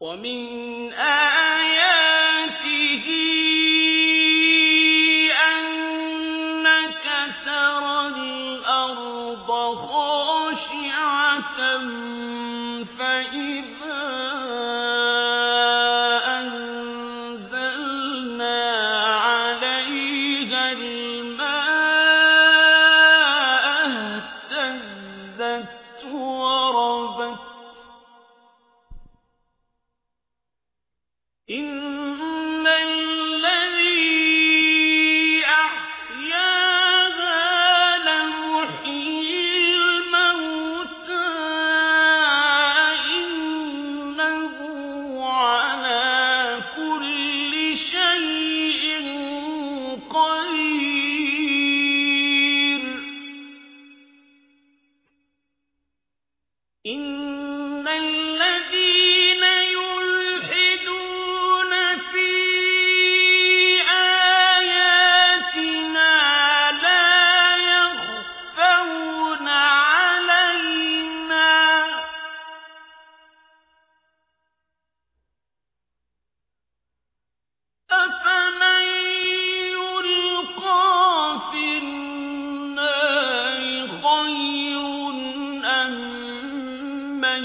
ومن آه أَمَّنْ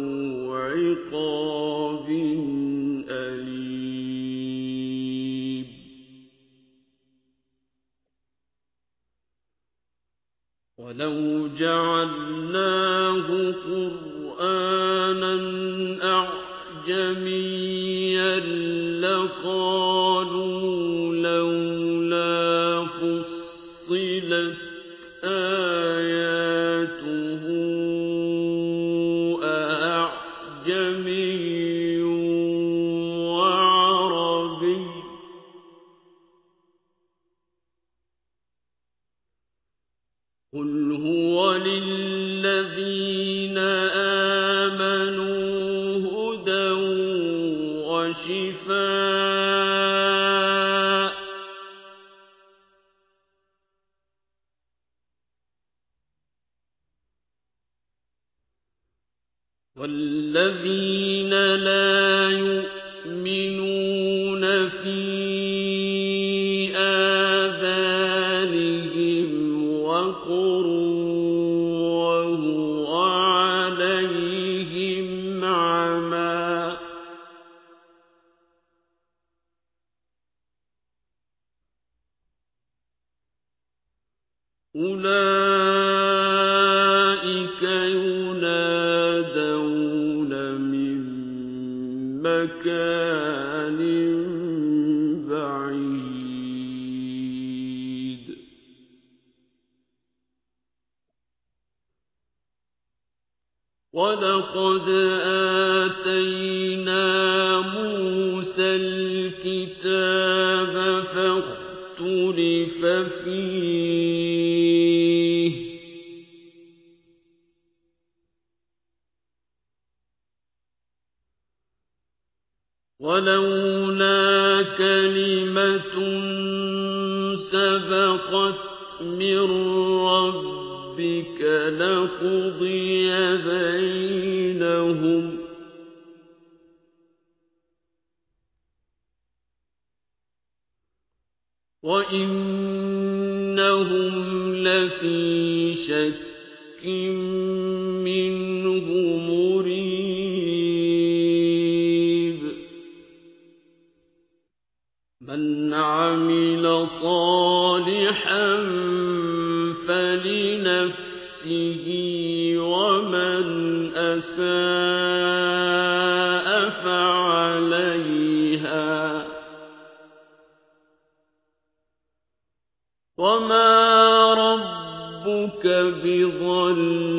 عقاب أليم. ولو جعلناه قرآنا أعجميا لقال قل هو للذين آمنوا هدى وشفاء والذين لا يؤمنون فيه أُولَئِكَ يُنَادَوْنَ مِن مَّكَانٍ بَعِيدٍ وَلَقَدْ آتَيْنَا مُوسَى الْكِتَابَ فَاخْتُلِفَ فِيهِ وَلَوْلَا كَلِمَةٌ سَبَقَتْ مِن رَّبِّكَ لَقُضِيَ بَيْنَهُمْ ۚ. وَإِنَّهُمْ لَفِي شَكٍّ مَنْ عَمِلَ صَالِحًا فَلِنَفْسِهِ وَمَنْ أَسَاءَ فَعَلَيْهَا ۗ. وَمَا رَبُّكَ بِظَلَّامٍ